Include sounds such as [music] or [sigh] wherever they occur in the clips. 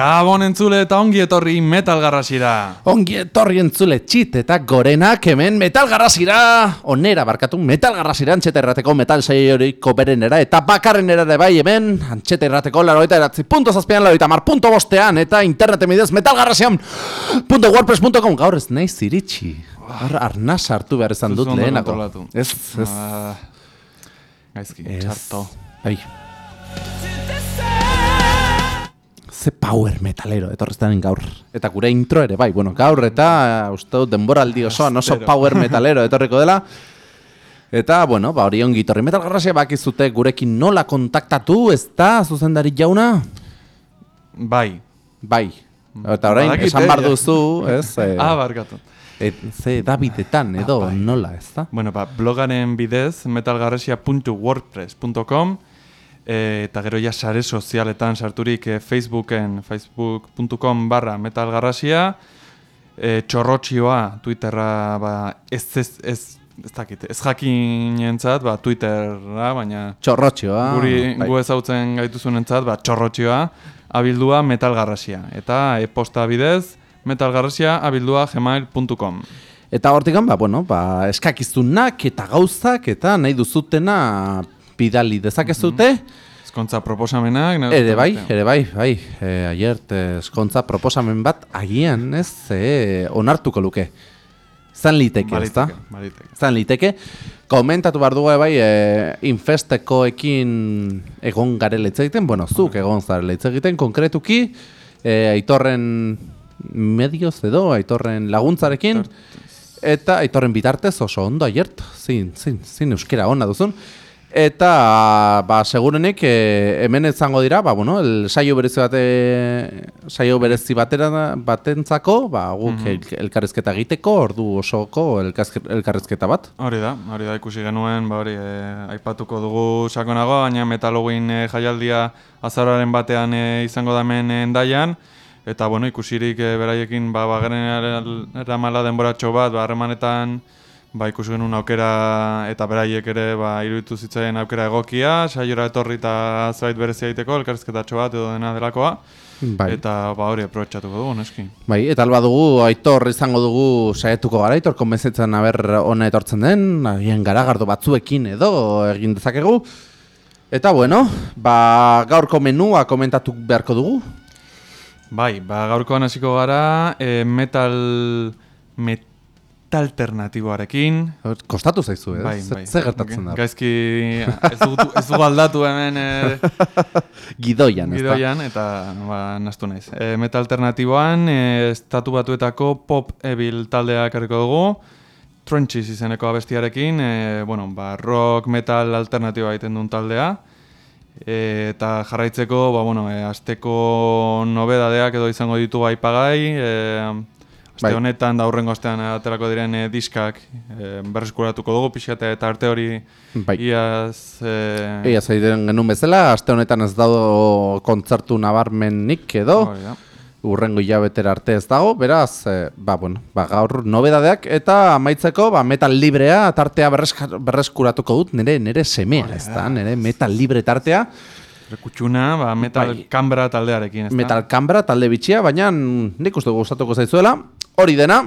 Gabon entzule eta ongi etorri metal garrasira. Ongi etorri entzule txit eta gorenak hemen metal garrasira. Onera barkatu metal garrasira antxeta errateko metal saioriko berenera eta bakarren ere bai hemen antxeta errateko laroita eratzi punto zazpian laroita mar punto bostean eta internete midez metal garrasian punto wordpress.com gaur ez nahi ziritsi. Ar, arnaz hartu behar izan dut lehenako. Ez, ez. Ah, gaizki, txarto. Ai. Ze power metalero etorrezten gaur. Eta gure intro ere, bai, bueno, gaur eta uh, uste dut denboraldi osoan oso power metalero etorriko dela. [laughs] Eta, bueno, ba, hori ongi torri metal garrasia bakizute gurekin nola kontaktatu, ez da, zuzendari jauna? Bai. Bai. Eta orain, Badakite, esan bar ja. duzu, ez? [laughs] Eh, Ah, barkatu. et, ze Davidetan, edo, Ah, bai. nola, ez da? Bueno, ba, blogaren bidez, metalgarresia.wordpress.com e, eta gero ja sare sozialetan sarturik e, Facebooken, facebook.com barra metalgarrasia, e, txorrotxioa, Twitterra, ba, ez, ez, ez, ez dakit, ez jakinentzat, ba, Twitterra, baina Txorrotxioa. guri bai. gu ezautzen gaituzunentzat, ba, txorrotxioa, abildua metalgarrasia. Eta e-posta bidez, metalgarrasia abildua gmail.com. Eta hortikan, ba, bueno, ba, eskakizunak eta gauzak eta nahi duzutena bidali dezakezute. Ezkontza proposamenak. nahi Ere bai, ere bai, bai, e, aiert eskontza proposamen bat agian ez e, onartuko luke. Zan liteke, ez da? Baliteke, baliteke. Zan liteke. Komentatu behar dugu bai, e, infestekoekin egon garela hitz egiten, bueno, zuk egon zarela hitz egiten, konkretuki, e, aitorren medioz edo, aitorren laguntzarekin, eta aitorren bitartez oso ondo aiert, zin, zin, zin euskera ona duzun. Eta, ba, segurenik, e, hemen izango dira, ba, bueno, el saio berezi bate, saio berezi batera batentzako, ba, guk el, elkarrizketa egiteko, ordu osoko elkarrizketa bat. Hori da, hori da ikusi genuen, ba hori, e, aipatuko dugu sakonago, baina metalogin e, jaialdia azararen batean e, izango da hemen e, endaian, eta bueno, ikusirik e, beraiekin ba, bagaren eramala denboratxo bat, ba, harremanetan ba, ikusi genuen aukera eta beraiek ere ba, iruditu zitzaien aukera egokia, saiora etorri eta zait berezi egiteko, elkarrizketatxo bat edo dena delakoa, Bai. eta ba, hori aprobetxatuko dugu, neski. Bai, eta alba dugu, aitor izango dugu saietuko gara, aitor konbenzitzen aber ona etortzen den, agian garagardo batzuekin edo egin dezakegu. Eta bueno, ba, gaurko menua komentatu beharko dugu. Bai, ba, gaurkoan hasiko gara e, metal metal alternatiboarekin. Kostatu zaizu, ez? Bai, Ze- bai. Ze gertatzen da? Gaizki ez dugu, ez dugu aldatu hemen e, [laughs] Gidoian, ez gidoian eta ba, nastu naiz. E, metal alternatiboan e, estatu batuetako pop evil taldea ekarriko dugu. Trenches izeneko abestiarekin, e, bueno, ba, rock metal alternatiboa egiten duen taldea. E, eta jarraitzeko, ba, bueno, e, asteko nobedadeak edo izango ditu aipagai, e, aste Bai. honetan da hurrengo astean aterako diren e, diskak e, berreskuratuko dugu pixkate eta arte hori Bai. iaz... E, Ia zaiten genuen bezala, aste honetan ez dago kontzertu nabarmenik edo, da. urrengo hilabetera arte ez dago, beraz, e, ba, bueno, ba, gaur nobedadeak eta amaitzeko ba, metal librea tartea berreska- berreskuratuko dut nire nire semea, ez da, nire metal libre tartea, Rekutxuna, ba, metal Bai. taldearekin, ez metal kanbra talde bitxia, baina nik uste gustatuko zaizuela, hori dena,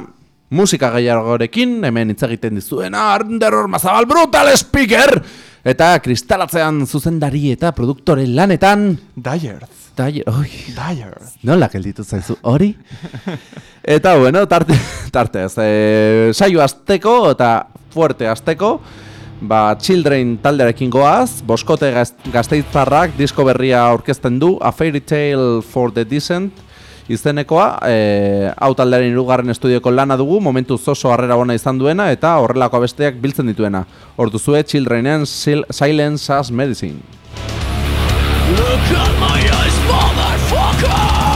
musika gehiagorekin, hemen hitz egiten dizuena, Arnderror Mazabal Brutal Speaker, eta kristalatzean zuzendari eta produktore lanetan, Dyerth. Dai, oi, Dyerth. Nola gelditu zaizu hori? eta bueno, tarte, tarte ez, e, saio azteko eta fuerte azteko, ba, Children taldearekin goaz, boskote gaz, gazteizarrak disko berria aurkezten du, A Fairy Tale for the Decent, izenekoa, e, hau taldearen irugarren estudioko lana dugu, momentu oso harrera ona izan duena, eta horrelako abesteak biltzen dituena. Orduzue Childrenen Sil Silence as Medicine. Look at my eyes, motherfuckers!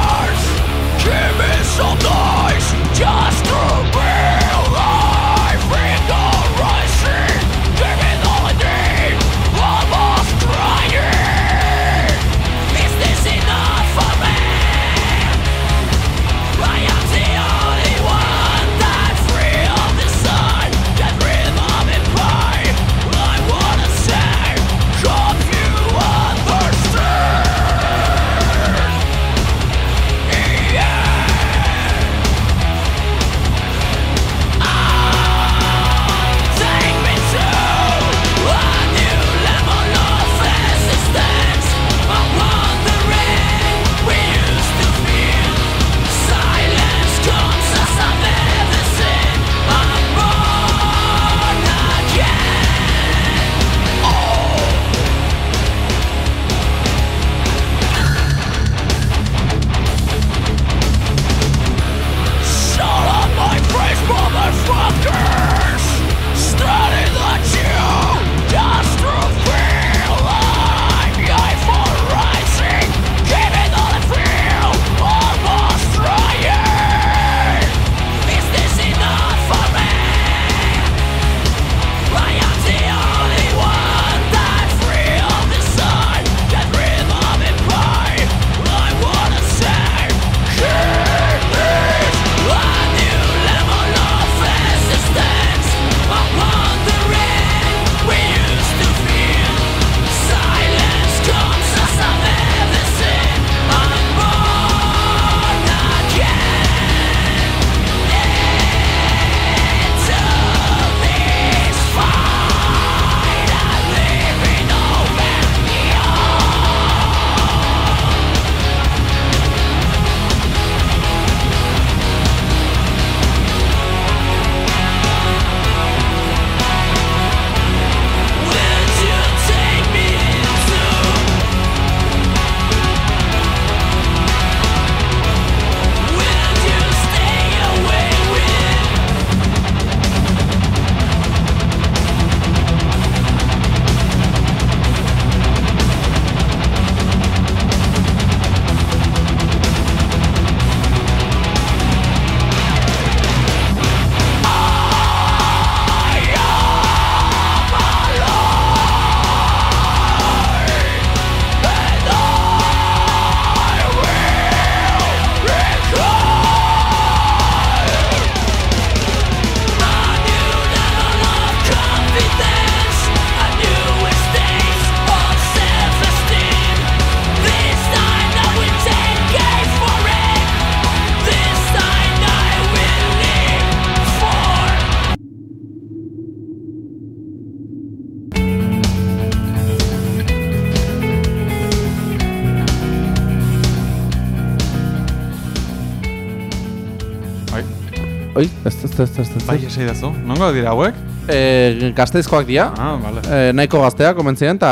Ez, ez, ez. Bai, esai dazu. Nongo dira hauek? E, gazteizkoak dira, Ah, bale. e, nahiko gazteak komentzien, eta...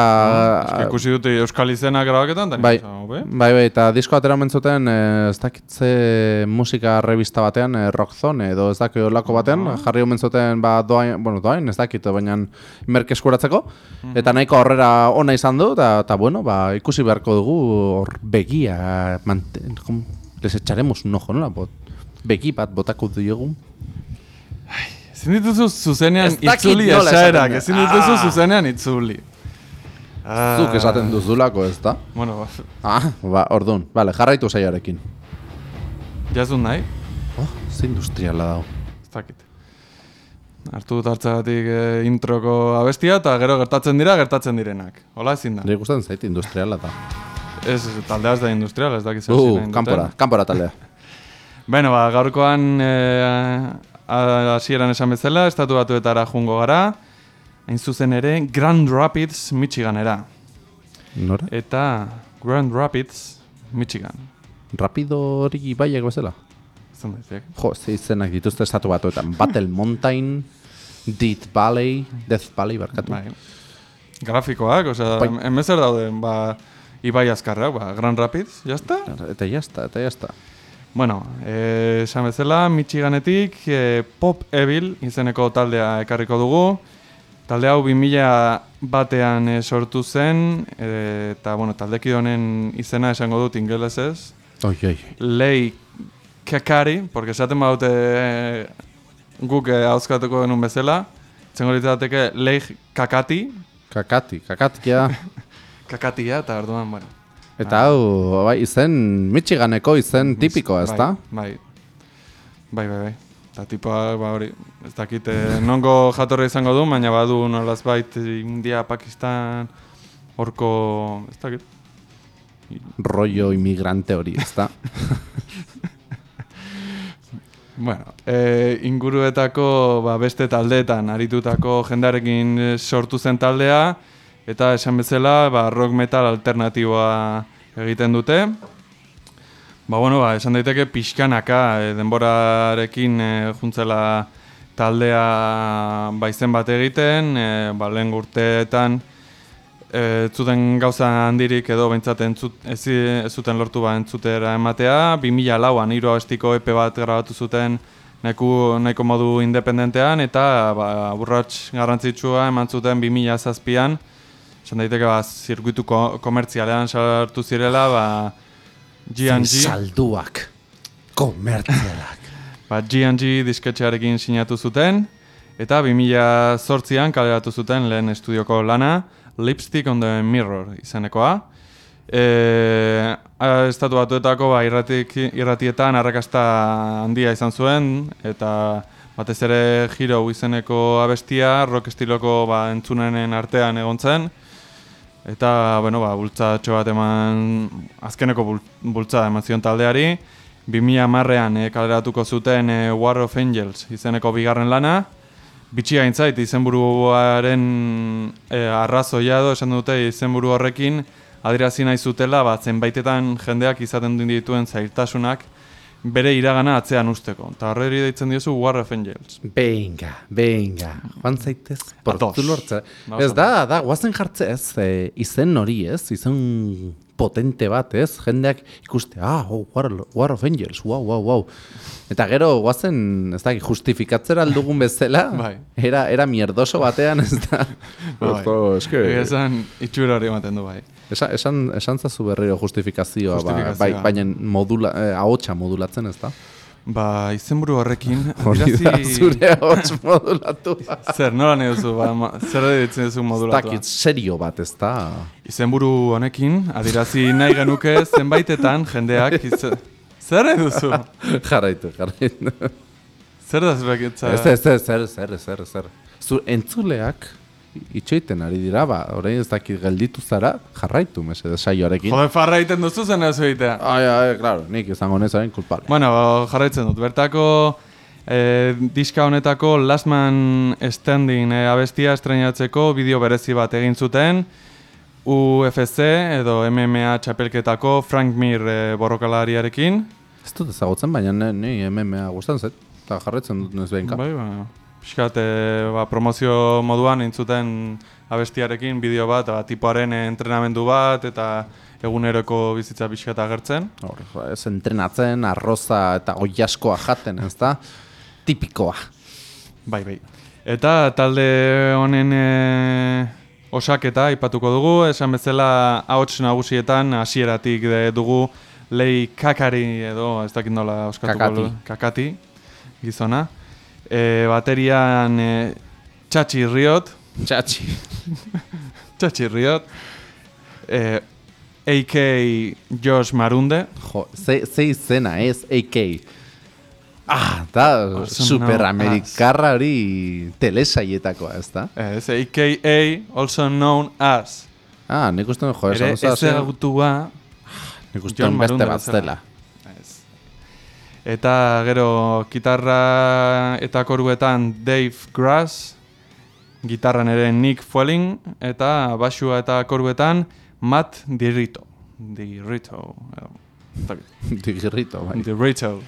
Eske ikusi dute Euskal izenak grabaketan, eta Bai, hobe? bai, bai, eta disko atera mentzuten, e, ez dakitze musika revista batean, e, Rockzone, edo ez dakit olako batean, jarri omen zuten, ba, doain, bueno, doain, ez dakit, baina merke eskuratzeko, eta nahiko horrera ona izan du, eta, eta bueno, ba, ikusi beharko dugu hor begia, manten, kom, les echaremos un ojo, nola, bot, begi bat botako diogu. Ezin dituzu zuzenean itzuli esaerak, ezin dituzu Ah. zuzenean itzuli. Ah. Zuk esaten duzulako, ez da? Bueno, ba, Ah, ba, orduan, bale, jarraitu saiarekin. jazun nahi, Oh, ze industriala dago. ez dakit. Hartu dut hartzagatik eh, introko abestia, eta gero gertatzen dira, gertatzen direnak. Hola ezin da. Nire gustatzen zait industriala da. Ez, taldea ez da industrial, ez dakit zer Uh, duten. kanpora, kanpora taldea. [laughs] Beno, ba, gaurkoan eh, hasieran esan bezala, estatu batuetara jungo gara, hain zuzen ere, Grand Rapids, Michiganera. Nora? Eta Grand Rapids, Michigan. Rapido hori baiak bezala? Daizek. Jo, ze izenak dituzte estatu batuetan. Battle Mountain, Death Valley, Death Valley, barkatu. Bai. Grafikoak, osea, Bai. hemen zer dauden, ba, Ibai azkarrak, ba, Grand Rapids, jazta? Eta jazta, eta jazta. Bueno, eh, esan bezala, Michiganetik eh, Pop Evil izeneko taldea ekarriko dugu. Talde hau 2000 batean eh, sortu zen, eh, eta bueno, taldeki honen izena esango dut ingelesez. Oi, oi. Lei Kakari, porque esaten badute eh, guk hauzkatuko genuen bezala. Zengo litzateke Lei Kakati, Kakati, kakatia. [laughs] Kakatia, eta orduan, bueno. Eta hau, bai, izen Michiganeko izen tipikoa, ez da? Bai, bai, bai, bai. Eta tipoa, ba hori, ez dakit, eh, nongo jatorra izango du, baina badu nolazbait India, Pakistan, horko, ez dakit. Rollo inmigrante hori, ez da? [laughs] Bueno, e, inguruetako ba, beste taldeetan aritutako jendarekin eh, sortu zen taldea, eta esan bezala ba, rock metal alternatiboa egiten dute. Ba, bueno, ba, esan daiteke pixkanaka e, denborarekin e, juntzela taldea baizen bat egiten, e, ba, lehen urteetan e, zuten gauza handirik edo behintzat ez, ez zuten lortu ba entzutera ematea. 2000 lauan hiru abestiko EP bat grabatu zuten neku, nahiko modu independentean eta ba, urrats garrantzitsua eman zuten 2000 zazpian. Esan daiteke ba, zirkuitu ko, komertzialean sartu zirela, ba, G&G, Salduak. Komertzialak. [laughs] ba, G&G disketxearekin sinatu zuten, eta 2008an kaleratu zuten lehen estudioko lana, Lipstick on the Mirror izenekoa. E, estatu batuetako ba, irratik, irratietan arrakasta handia izan zuen, eta batez ere Hero izeneko abestia, rock estiloko ba, entzunenen artean egon zen, Eta, bueno, ba, bultzatxo bat eman, azkeneko bul, bultza eman zion taldeari. 2000 marrean e, kaleratuko zuten e, War of Angels izeneko bigarren lana. Bitxia intzait, izenburuaren e, arrazoia edo, esan dute izenburu horrekin, adirazi nahi zutela, ba, zenbaitetan jendeak izaten dituen zailtasunak, bere iragana atzean usteko. Eta horreri deitzen diozu War of Angels. Benga, benga, joan zaitez, portu lortze. Vamos Ez da, da, guazen jartze ez, e, izen hori ez, izen potente bat ez, jendeak ikuste, ah, oh, War, War of Angels, wow, wow, wow. Eta gero, guazen, ez da, justifikatzera aldugun bezala, [laughs] Bai. era, era mierdoso batean, ez da. [laughs] Bai. Eske, esan, itxura hori ematen du bai. esan, esan, esan zazu berriro justifikazioa, ba, Justifikazioa. bai, baina modula, eh, ahotsa modulatzen, ez da? Ba, izenburu horrekin, [laughs] Hori da, adirazi- zure ahots modulatu. Zer, nola nahi duzu, ba, ma, zer ditzen duzu Ez modulatua? dakit, serio bat, ez da? Izenburu honekin, adirazi nahi genuke zenbaitetan jendeak iz... Zer duzu? [laughs] jarraitu, jarraitu. Zer da zureketza? Ez, ez, ez, zer, zer, zer, zer. Zu entzuleak itxoiten ari dira, ba, orain ez dakit gelditu zara, jarraitu, mesedez, saioarekin. Jode, farra egiten duzu zen ez egitea. Ai, ai, claro, nik izango nezaren kulpable. Bueno, jarraitzen dut. Bertako eh, diska honetako Last Man Standing eh, abestia estrenatzeko bideo berezi bat egin zuten. UFC edo MMA txapelketako Frank Mir eh, borrokalariarekin. Ez dut ezagutzen, baina ni MMA gustan zait. eta jarretzen dut noiz behinka. Bai, ba, pixkat, e, ba, promozio moduan entzuten abestiarekin bideo bat, ba, tipoaren entrenamendu bat, eta eguneroko bizitza pixkat agertzen. Hor, ez entrenatzen, arroza eta oiaskoa jaten, ez da? Tipikoa. Bai, bai. Eta talde honen e, osaketa aipatuko dugu, esan bezala ahots nagusietan hasieratik dugu lei kakari edo ez dakit nola oskatuko Kakati. kakati gizona. E, baterian e, Txatxi Riot, Txatxi. Txatxi [laughs] Riot, e, AK Josh Marunde, Jo, ze, ze izena ez, AK. Ah, da, Awesome superamerikarra hori telesaietakoa, ez da? ez, AKA also known as. Ah, nik uste, jo, Ere esan oso ezagutua nik uste John beste bat zela. Ez. Eta gero gitarra eta koruetan Dave Grass, gitarran ere Nick Fueling, eta basua eta koruetan Matt Dirito. Dirito. ez. [laughs] Digirrito, bai. Dirito.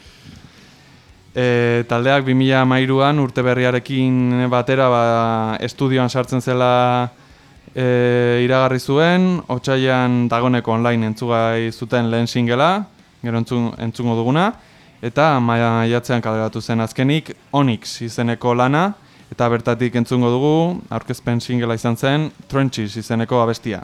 E, taldeak 2013an urte berriarekin batera ba, estudioan sartzen zela e, iragarri zuen, otsailean dagoneko online entzugai zuten lehen singela, gero entzun, entzungo duguna, eta maiatzean kaleratu zen azkenik Onyx izeneko lana, eta bertatik entzungo dugu, aurkezpen singela izan zen, Trenches izeneko abestia.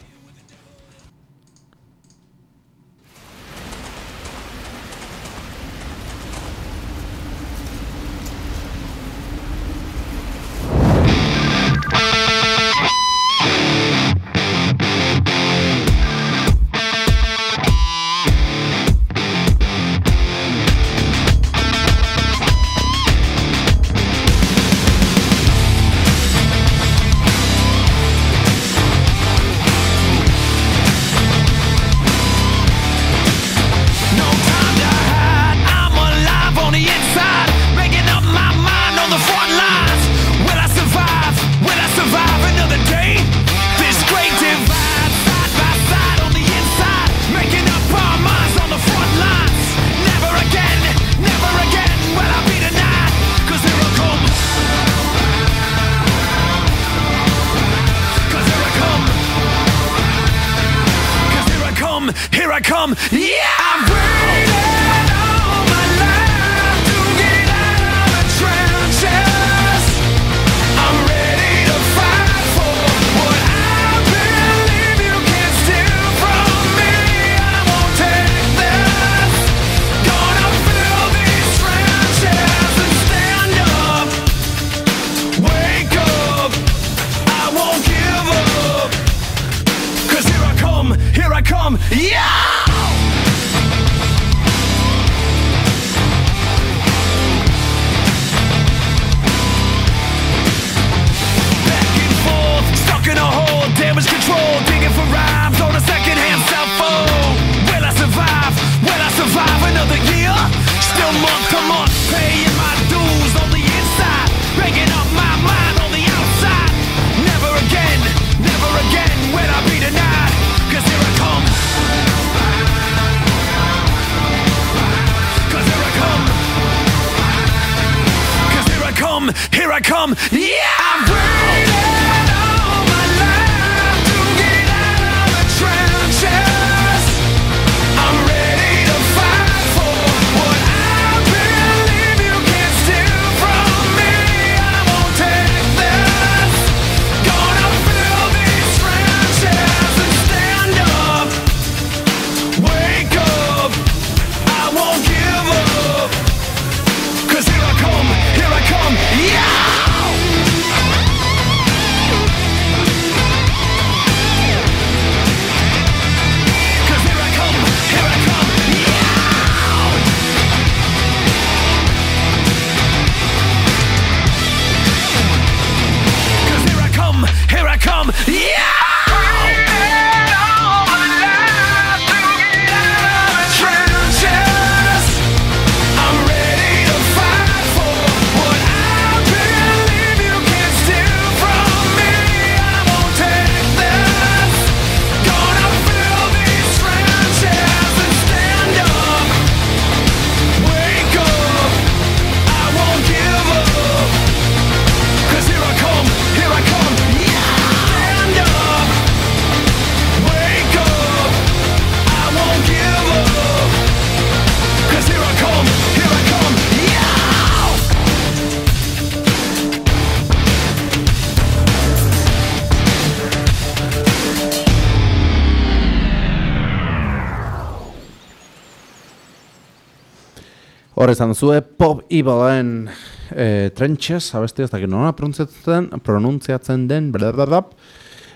Izan zue Pop Evilen e, Trenches, abesti ez dakit nola pronuntziatzen, den, blablabla.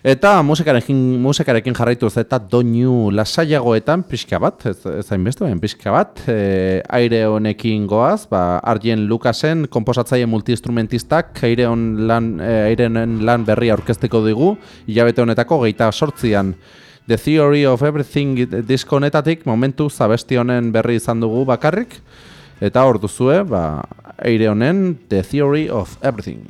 Eta musikarekin, musikarekin jarraituz eta doinu lasaiagoetan pixka bat, ez, ez hainbeste, baina pixka bat, e, aire honekin goaz, ba, Arjen Lucasen, komposatzaile multiinstrumentistak, aire hon lan, e, airenen lan berria aurkezteko digu, hilabete honetako geita sortzian. The Theory of Everything disko honetatik, momentu zabesti honen berri izan dugu bakarrik, eta hor duzue, ba, aire honen The Theory of Everything.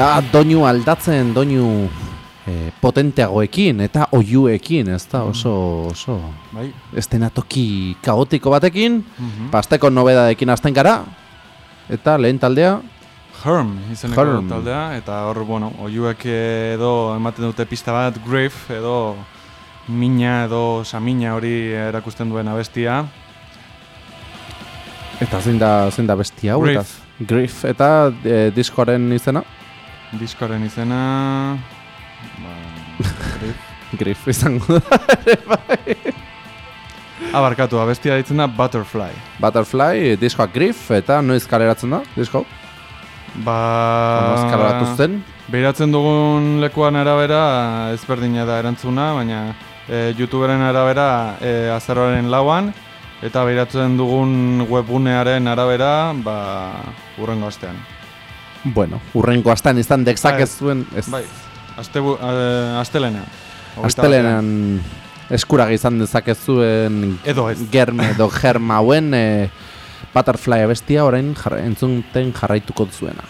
Da, doinu aldatzen, doinu eh, potenteagoekin eta oiuekin, ez da oso, oso Bai, estenatoki kaotiko batekin, Mhm. pasteko nobedadekin hasten gara, eta lehen taldea, Herm izeneko Herm. taldea, eta hor, bueno, oiuek edo ematen dute pista bat, Grave, edo mina edo samina hori erakusten duen abestia. eta zein da, zein da bestia hau, Grief. eta Grief, eta eh, diskoaren izena, Diskoaren izena... Ba. Grief [laughs] izango da. Abarkatu, abestia ditzen da Butterfly. Butterfly, diskoak Grief, eta noiz kaleratzen da, disko? Ba... Noiz kaleratu zen? Behiratzen dugun lekuan arabera ezberdina da erantzuna, baina e, YouTuberen arabera e, azaroaren lauan, eta behiratzen dugun webgunearen arabera, ba, urrengo astean. Bueno, urrengo astan izan dexak Bai. ez zuen, ez Bai, aste, e, astelenean. Hogeita astelenean eskuraga izan dezakezuen Edo ez. germe edo [laughs] germa hauen e, Butterfly abestia orain jarra, entzunten jarraituko zuena.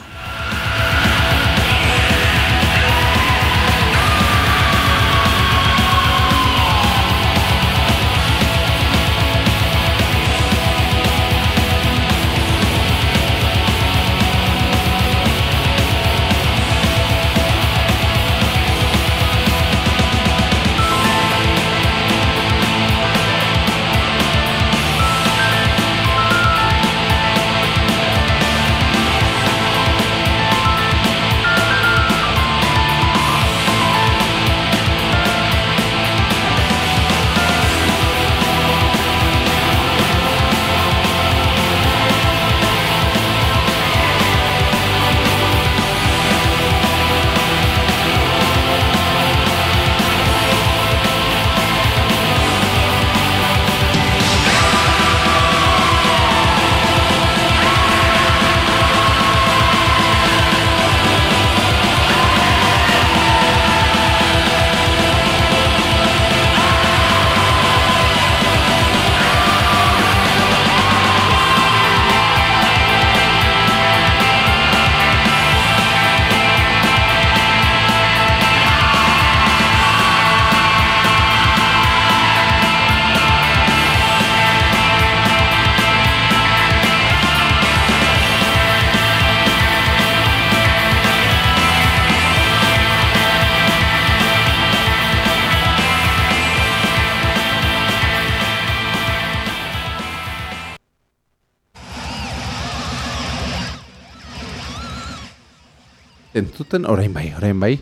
Entzuten, orain bai, orain bai.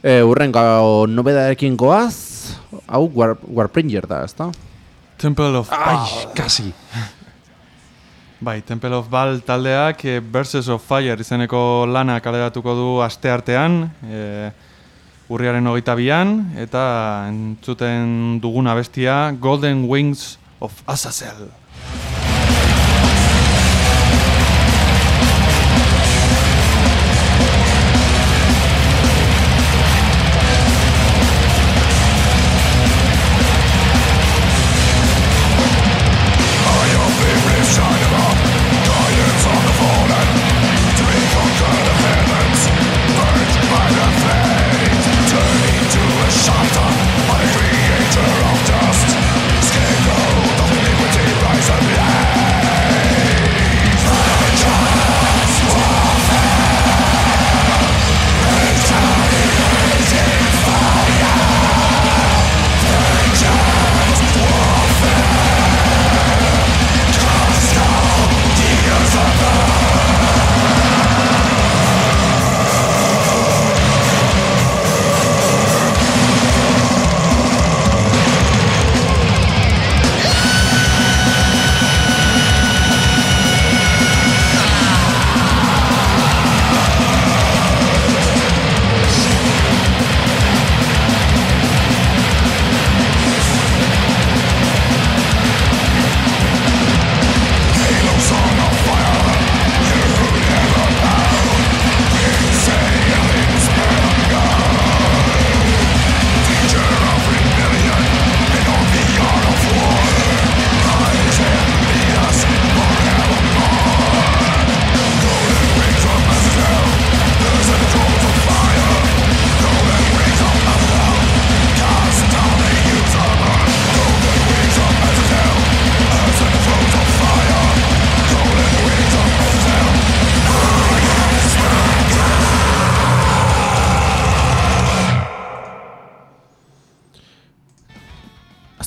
E, urrengo nobedarekin goaz, hau War, Warbringer da, ezta? Temple of Ai, kasi. [laughs] Bai, Temple of Baal taldeak e, Verses of Fire izeneko lana kaleratuko du aste artean, e, urriaren hogeita bian, eta entzuten dugun abestia Golden Wings of Azazel.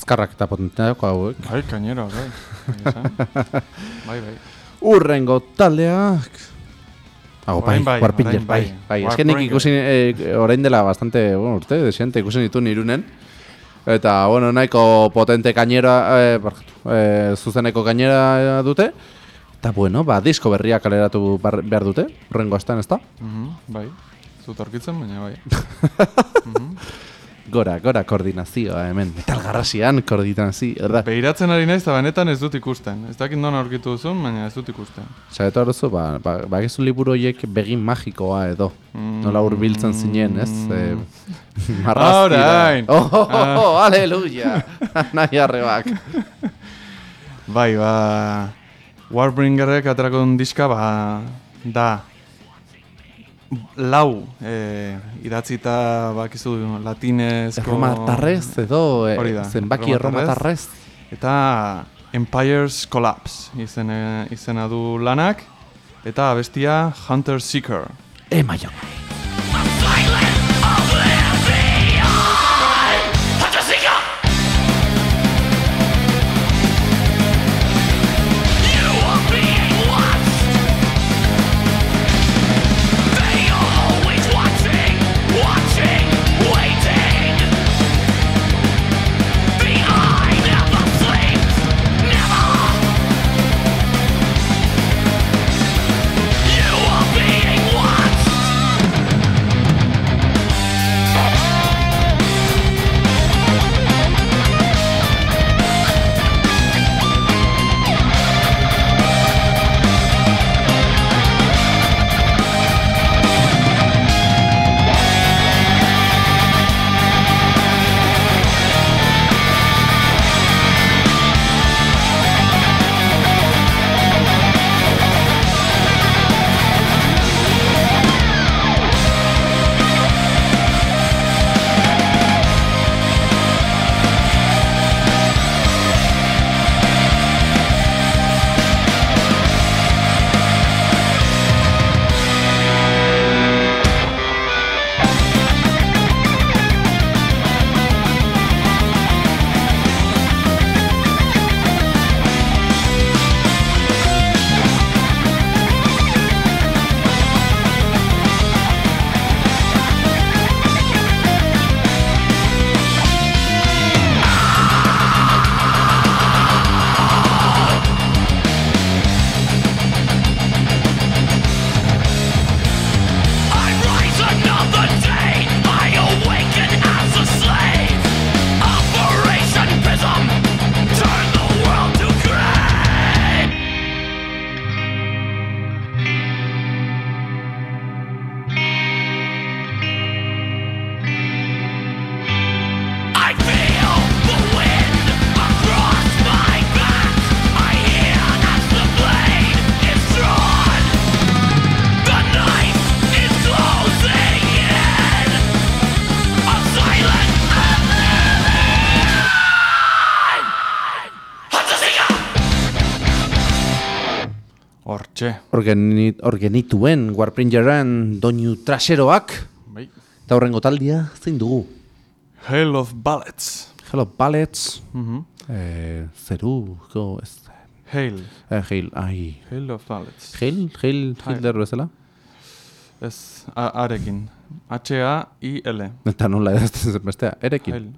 Azkarrak eta potenteako hauek. Bai, kainero, bai. Egia esan. bai, bai. Urrengo taldeak... Hago, bai, bai, orain bai, bai. bai. Ez ikusi, eh, orain dela bastante, bueno, urte, desiente, ikusi nitu nirunen. Eta, bueno, nahiko potente kainera, eh, barkatu, eh, zuzeneko kainera dute. Eta, bueno, ba, disko berriak kaleratu bar- behar dute, urrengo astan, ez da? Mhm, bai. Zut aurkitzen, baina bai. [laughs] Gora, gora koordinazioa hemen. Metal garrasian koordinazio, da. Behiratzen ari naiz, eta benetan ez dut ikusten. Ez dakit non aurkitu duzun, baina ez dut ikusten. Zagetu horozu, ba, ba, ba liburu horiek begin magikoa edo. Nola hurbiltzen zinen, ez? E, [laughs] Orain! Oh, oh, oh, oh, aleluia! [laughs] Nahi arrebak. Bai, ba... Warbringerrek aterako duen diska, ba... Da... Lau, eh, idatzita, bakizu, latinezko... Erromatarrez edo, e, Hori da, zenbaki erromatarrez. Eta Empire's Collapse izena, izena du lanak. Eta abestia Hunter Seeker. Emaion. Hortxe. Organit, organituen Warpringeran doinu traseroak. Bai. Eta horrengo taldia, zein dugu? Hail of Ballets. Hello Ballets. Mhm. Eh, zeru, go, ez... Hail. Eh, Heil, ai... Hail of Ballets. Heil, Heil, Hitler bezala? Ez, a, arekin. H-A-I-L. Eta nola edazten zen bestea, erekin. Hail.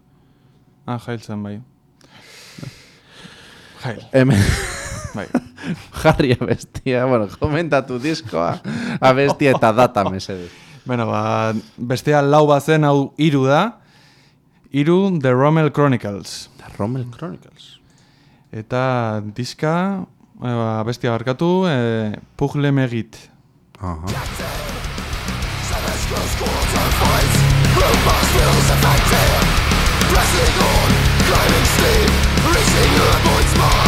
Ah, Hail zen bai. Hail. Hemen [laughs] Bai. [laughs] jarri abestia, bueno, komentatu diskoa, abestia eta data mesedez. Bueno, ba, bestea lau bazen hau hiru da. Hiru The Rommel Chronicles. The Rommel Chronicles. Eta diska, eh, ba, bestia barkatu, eh, Pugle Megit. Aha. Guests, all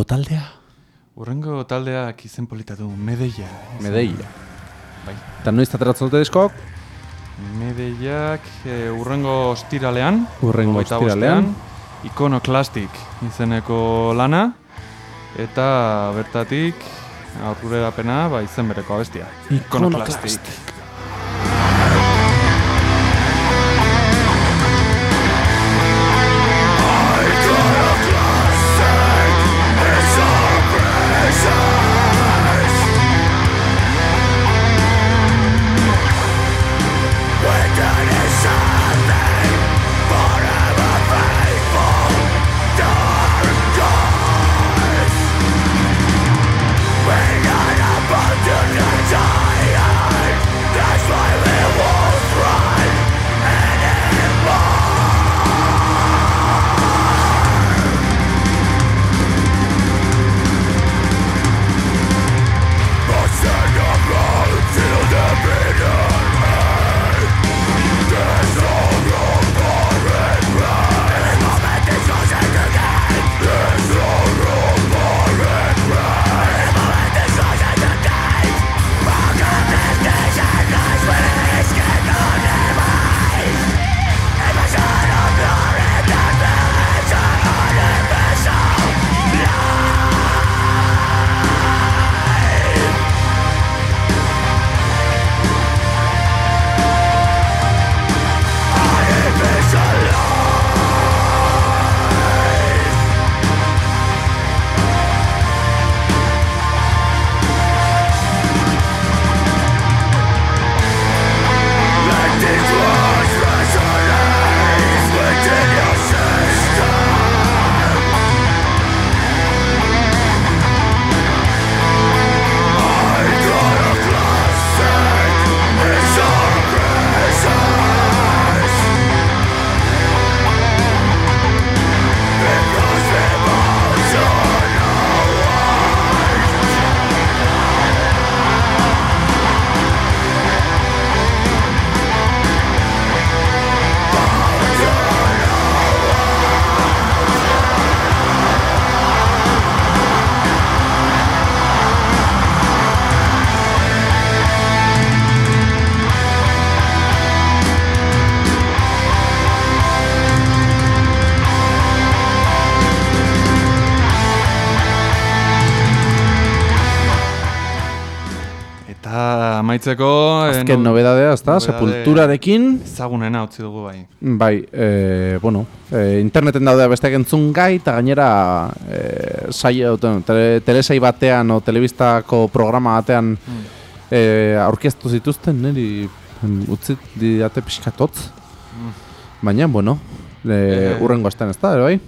urrengo taldea, Urrengo taldeak izen polita du, Medeia. Medeia. Bai. Eta noiz ateratzen dute diskok? Medeiak e, urrengo ostiralean. Urrengo ostiralean. Iconoclastic izeneko lana. Eta bertatik aurrerapena ba, izen bereko abestia. Iconoclastic. Amaitzeko... eh, Azken no- nobedadea, ezta? nobedade Sepulturarekin, Ezagunena utzi dugu bai. bai, e, bueno, e, interneten daude besteak entzun gai, eta gainera e, saio, tele, telesai batean o telebistako programa batean Mm. e, aurkeztu zituzten, niri mm, utzi didate pixkatotz. Baina, bueno, e, Eh. urrengo astean ez da, ere bai?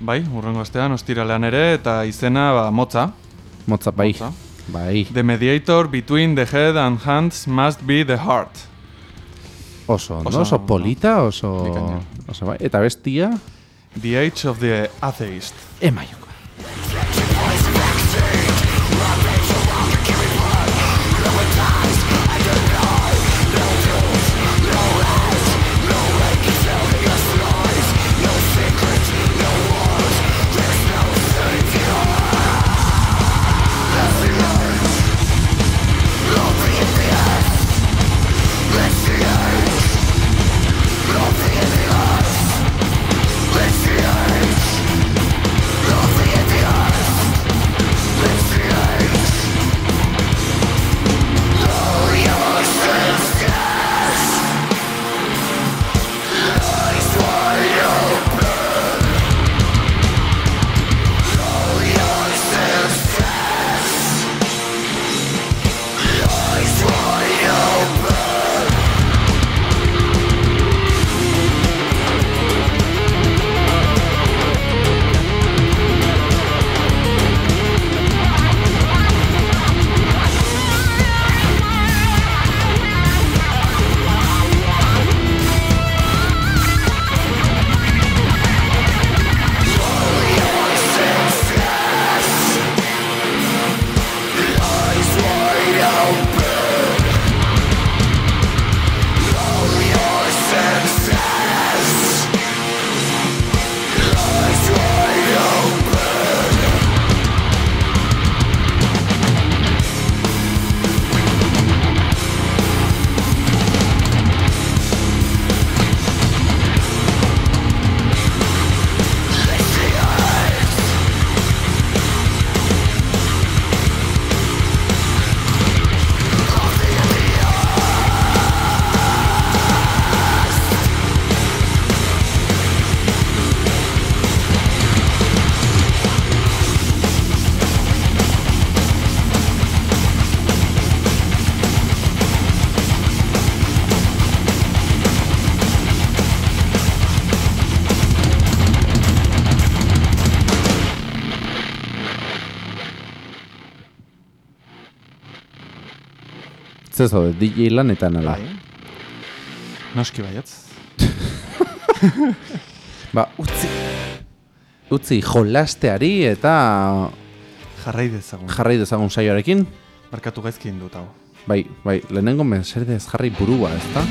Bai, urrengo astean, ostiralean ere, eta izena, ba, motza. Motza, bai. Motza. Bai, The mediator between the head and hands must be the heart. oso, Oso- oso polita, oso, oso bai. Eta bestia, The age of the atheist. Emaioko. Zezo, DJ lanetan ala. Bai. Noski baietz. [laughs] Ba, utzi, utzi jolasteari eta Jarrai dezagun. jarrai dezagun saioarekin. Markatu gaizki indut hau. Bai, bai, lehenengo mesedez jarri burua, ezta?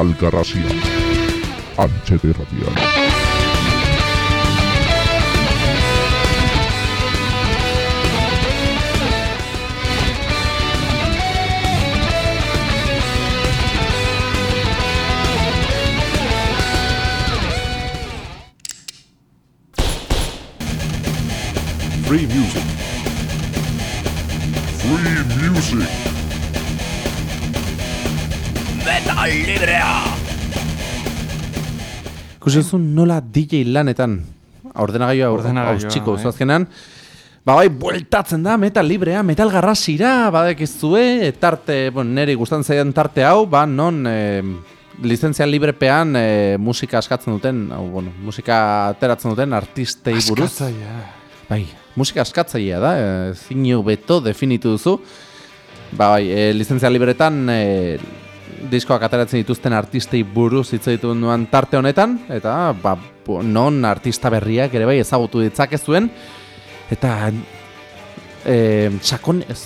Algaracia. HD Radial. Free music. Free music. Librea! Ikusi nola DJ lanetan ordenagailua Ordenagailua, bai. zuazkenan Ba bai, bueltatzen da metal librea, metal garrasira, badekizue, tarte, bueno, neri gustan zaidan tarte hau, ba, non e, lizentzia librepean e, musika askatzen duten, hau, bueno, musika ateratzen duten artistei buruz. Askatzaia. Bai, musika askatzailea da, e, zinu beto definitu duzu. Ba, bai, e, lizentzia libretan e, diskoak ateratzen dituzten artistei buruz hitz ditu nuan tarte honetan, eta ba, non artista berriak ere bai ezagutu ditzakezuen, eta e, sakon ez,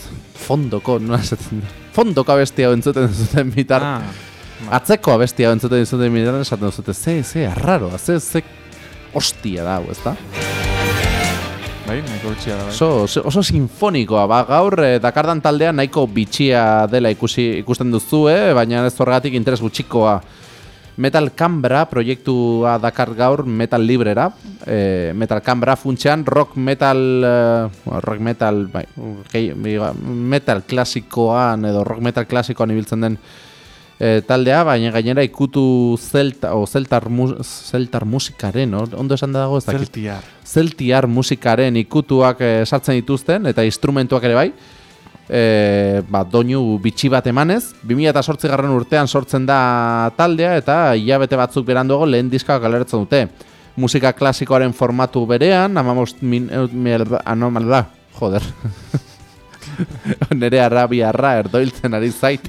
fondoko, [laughs] nola esaten da, fondoko abestia entzuten zuten bitar, Ah, atzeko abestia entzuten zuten bitar, esaten duzute, ze, ze, arraro, ze, ze, ostia da, hau, ezta? bai, bai, nahiko bitxia da, bai. Oso, oso, sinfonikoa, ba, gaur eh, Dakardan taldea nahiko bitxia dela ikusi, ikusten duzu, eh? baina ez horregatik interes gutxikoa. Metal Cambra proiektua dakar gaur metal librera. Eh, metal Cambra funtsean rock metal, eh, rock metal, bai, gehi- biga- metal klasikoan edo rock metal klasikoan ibiltzen den eh, taldea, baina gainera ikutu zelta, o zeltar, mu, zeltar musikaren, o- ondo esan dago ez dakit Zeltiar. zeltiar musikaren ikutuak eh, sartzen dituzten eta instrumentuak ere bai. E, ba, doinu bitxi bat emanez, 2008 garren urtean sortzen da taldea eta hilabete batzuk beranduago lehen diska galeratzen dute. Musika klasikoaren formatu berean, amamost min... anomal da, joder. [laughs] Nere arrabiarra erdoiltzen ari zait.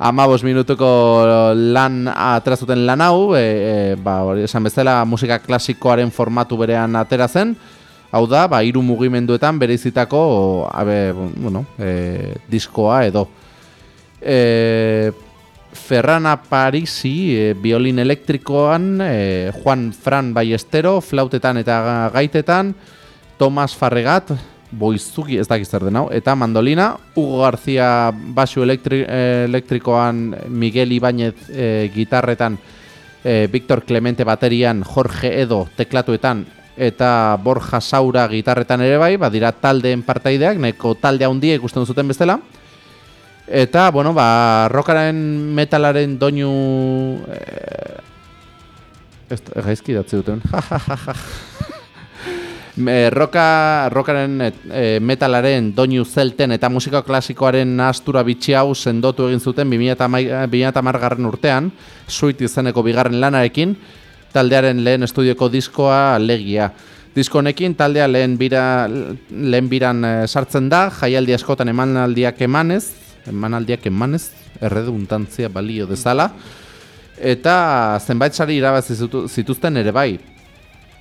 Amabos minutuko lan aterazuten lan hau, e, e, ba, esan bezala musika klasikoaren formatu berean atera zen, hau da, ba, hiru mugimenduetan bereizitako abe, bueno, e, diskoa edo. E, Ferrana Parisi, e, biolin elektrikoan, e, Juan Fran Ballestero, flautetan eta ga- gaitetan, Tomas Farregat, boizuki ez dakiz zer den hau, eta mandolina, Hugo García basu elektri, elektrikoan, Miguel Ibáñez eh, gitarretan, eh, Víctor Clemente baterian, Jorge Edo teklatuetan, eta Borja Saura gitarretan ere bai, badira taldeen partaideak, neko talde handia ikusten zuten bestela. Eta, bueno, ba, rockaren metalaren doinu... Eh, ez, gaizki datzi duten. [laughs] Me, roka, rockaren e, metalaren doinu zelten eta musika klasikoaren astura bitxi hau sendotu egin zuten 2010 garren urtean, suit izeneko bigarren lanarekin, taldearen lehen estudioko diskoa legia. Disko honekin taldea lehen bira, lehen biran eh, sartzen da, jaialdi askotan emanaldiak emanez, emanaldiak emanez, erredundantzia balio dezala, eta zenbait sari irabazi zitu- zituzten ere bai.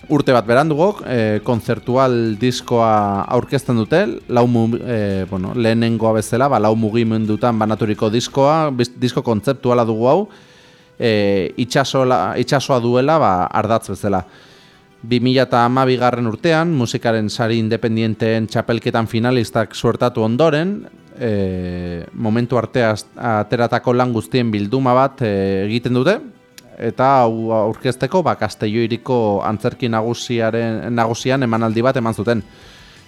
Urte bat berandugo, e, kontzertual diskoa aurkezten dute, lau e, bueno, lehenengoa bezala, ba, lau mugimendutan banaturiko diskoa, biz- disko kontzeptuala dugu hau, e, itxasola, itxasoa duela ba, ardatz bezala. 2012 garren urtean, musikaren sari independienteen txapelketan finalistak suertatu ondoren, e, momentu artea ateratako lan guztien bilduma bat e, egiten dute, eta hau aurkezteko ba, Castello hiriko antzerki nagusiaren, nagusian emanaldi bat eman zuten.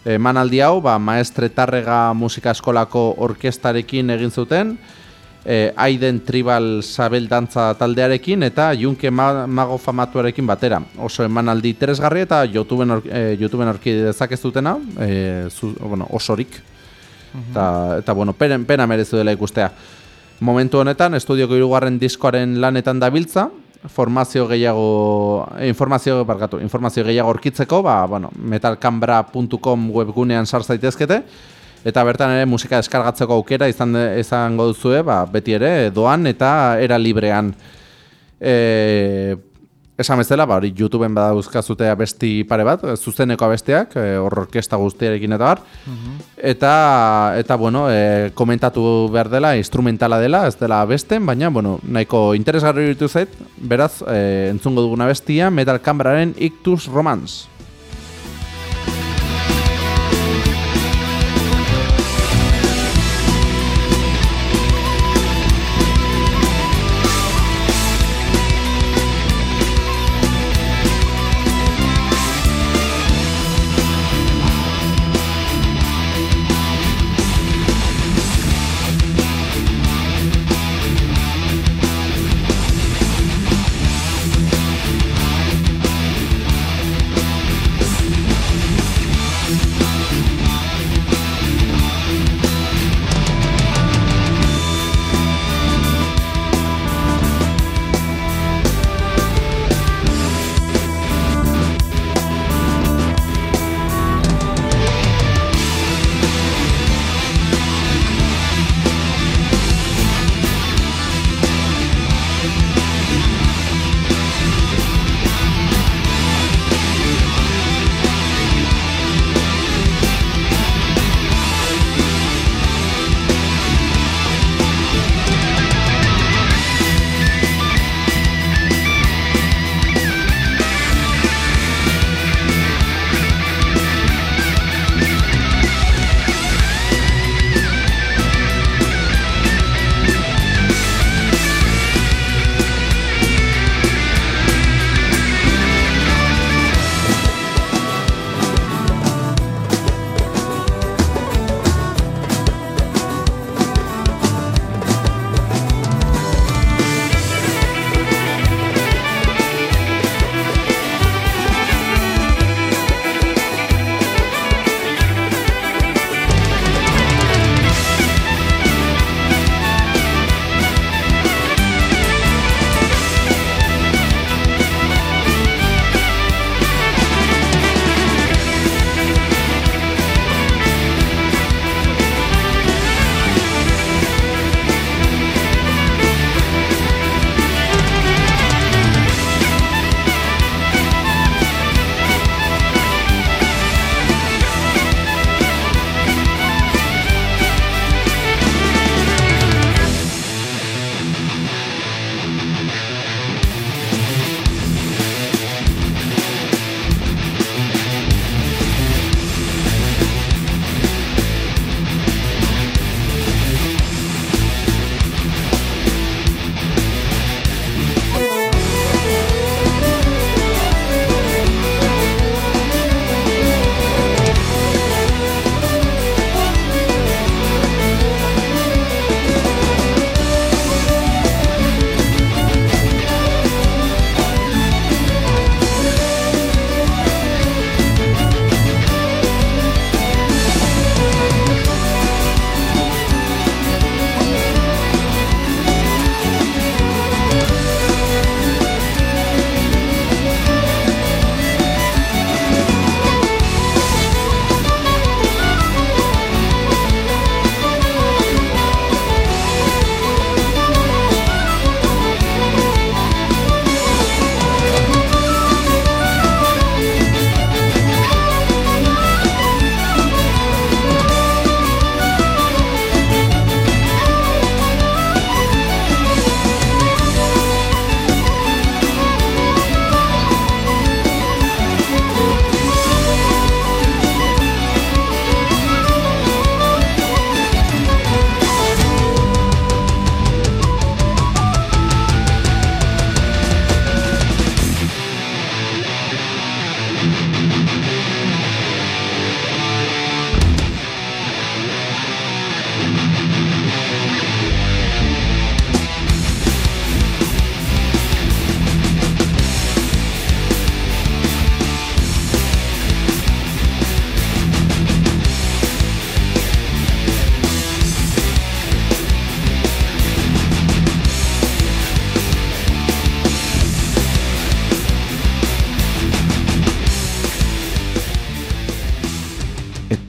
Emanaldi hau, ba, Maestre Tarrega Musika Eskolako orkestarekin egin zuten, e, Aiden Tribal Sabel Dantza taldearekin eta Junke Ma- Mago famatuarekin batera. Oso emanaldi interesgarri eta YouTubeen, e, YouTubeen aurki dezakezutena, e, zu, bueno, osorik. Eta, eta bueno, pena, pena merezu dela ikustea. Momentu honetan, estudioko hirugarren diskoaren lanetan dabiltza, formazio gehiago, eh, informazio, barkatu, informazio gehiago aurkitzeko, ba, bueno, metalcambra.com webgunean sar zaitezkete, eta bertan ere musika deskargatzeko aukera izan izango duzue, ba, beti ere doan eta era librean. E, esan bezala, ba, hori YouTubeen badauzkazute abesti pare bat, zuzeneko abestiak, e, hor orkesta guztiarekin eta bar. Eta, eta bueno, e, komentatu behar dela, instrumentala dela, ez dela abesten, baina, bueno, nahiko interesgarri ditu zait, beraz, e, entzungo duguna bestia, Metal Cambraren Ictus Romance.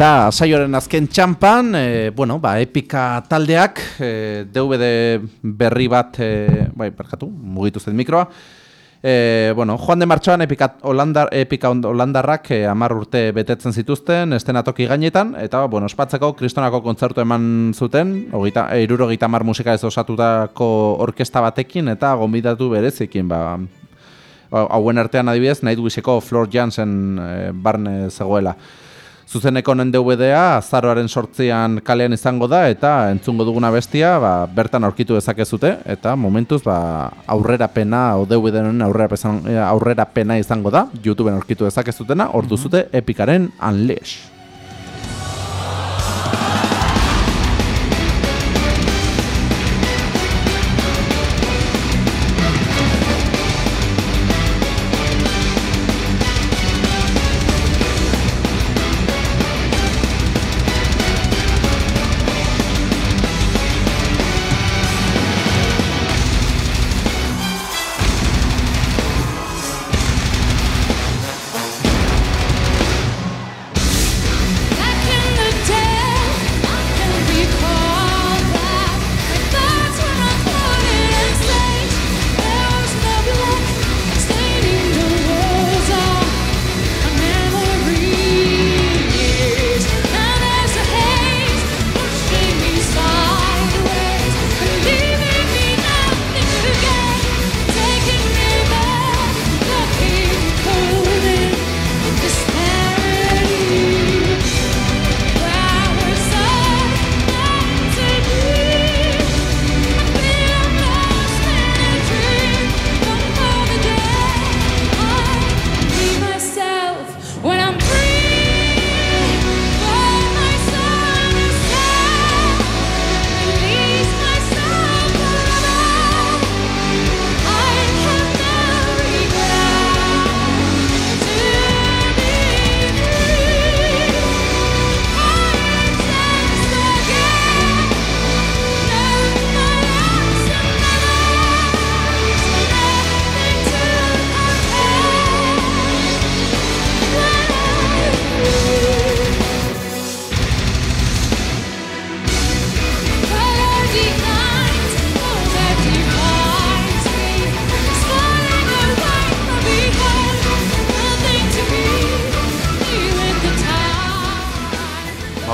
Eta saioaren azken txampan, e, bueno, ba, epika taldeak, e, DVD berri bat, e, bai, barkatu, mugitu zen mikroa, e, bueno, Juan de Martxoan epika, Holandar, epika holandarrak e, amar urte betetzen zituzten, estenatoki gainetan, eta, bueno, ospatzeko kristonako kontzertu eman zuten, hogeita, e, irurogeita mar musika ez osatutako orkesta batekin, eta gombidatu berezikin, ba, hauen artean adibidez, nahi duizeko Flor Jansen e, barne zegoela. Zuzeneko honen DVD-a azaroaren sortzian kalean izango da eta entzungo duguna bestia ba, bertan aurkitu dezakezute eta momentuz ba, aurrera pena o DVD honen aurrera, aurrera pena izango da YouTubeen aurkitu dezakezutena hor duzute epikaren Unleash.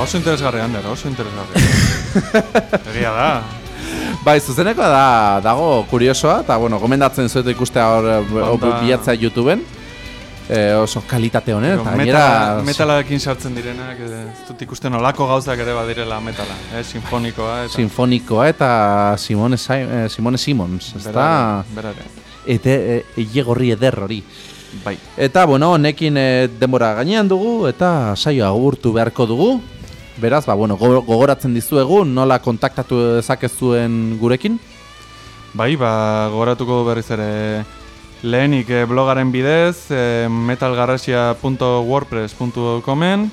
Oso interesgarria, Ander, oso interesgarria. [laughs] Egia da. Bai, zuzeneko da, dago kuriosoa, eta bueno, gomendatzen zuetu ikustea hor eh, Banda- bilatzea YouTubeen. E, oso kalitate honen, eta Meta, gainera... metalarekin sartzen direnak, eh, ez dut ikusten olako gauzak ere badirela metala, eh, sinfonikoa eta... Sinfonikoa eta Simone, Simone Simons, ez da? Berare, berare. Eta e, gorri eder hori. Bai. Eta, bueno, honekin e, denbora gainean dugu, eta saioa agurtu beharko dugu. Beraz, ba, bueno, go- gogoratzen dizuegu, nola kontaktatu dezakezuen gurekin. Bai, ba, gogoratuko berriz ere lehenik eh, blogaren bidez, eh, metalgarrasia.wordpress.comen,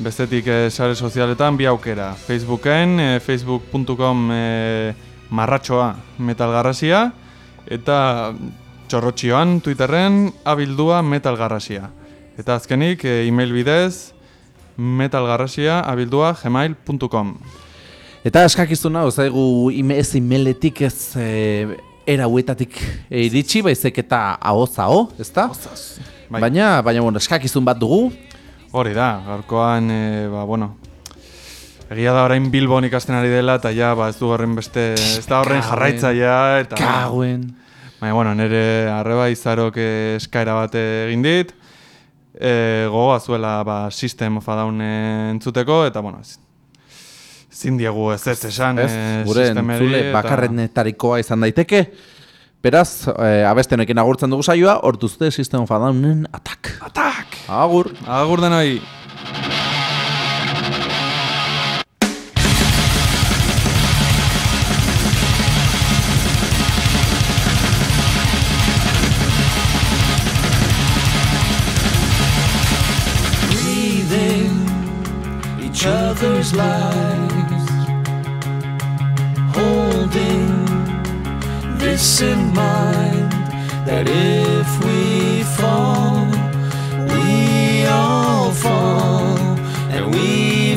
bestetik eh, sare sozialetan bi aukera, Facebooken, eh, facebook.com eh, marratxoa metalgarrasia, eta txorrotxioan, Twitterren, abildua metalgarrasia. Eta azkenik, eh, email bidez, metalgarrasia abildua gmail.com. Eta eskakizuna, zaigu ime, ez imeletik ez e, era huetatik e, iritsi, baizik eta ahoz aho, ezta? Bai. Baina, baina, bueno, eskakizun bat dugu, Hori da, gaurkoan, e, ba, bueno, egia da orain Bilbon ikasten ari dela, eta ja, ba, ez du horren beste, ez da horren Kauen. jarraitzaia, eta... kaguen. Baina, bueno, nire arreba izarok eh, eskaera bat egin dit, e, gogoa zuela, ba, System of a Down entzuteko, eta, bueno, ez- diegu ez ez esan, Ez, eh, gure entzule eta- bakarrenetarikoa izan daiteke. Beraz, e, abestenekin agurtzen dugu saioa, hortuzte System of a Downen atak. Atak! Agur! Agur denoi! Other's lives, holding this in mind that if we fall, we all fall, and we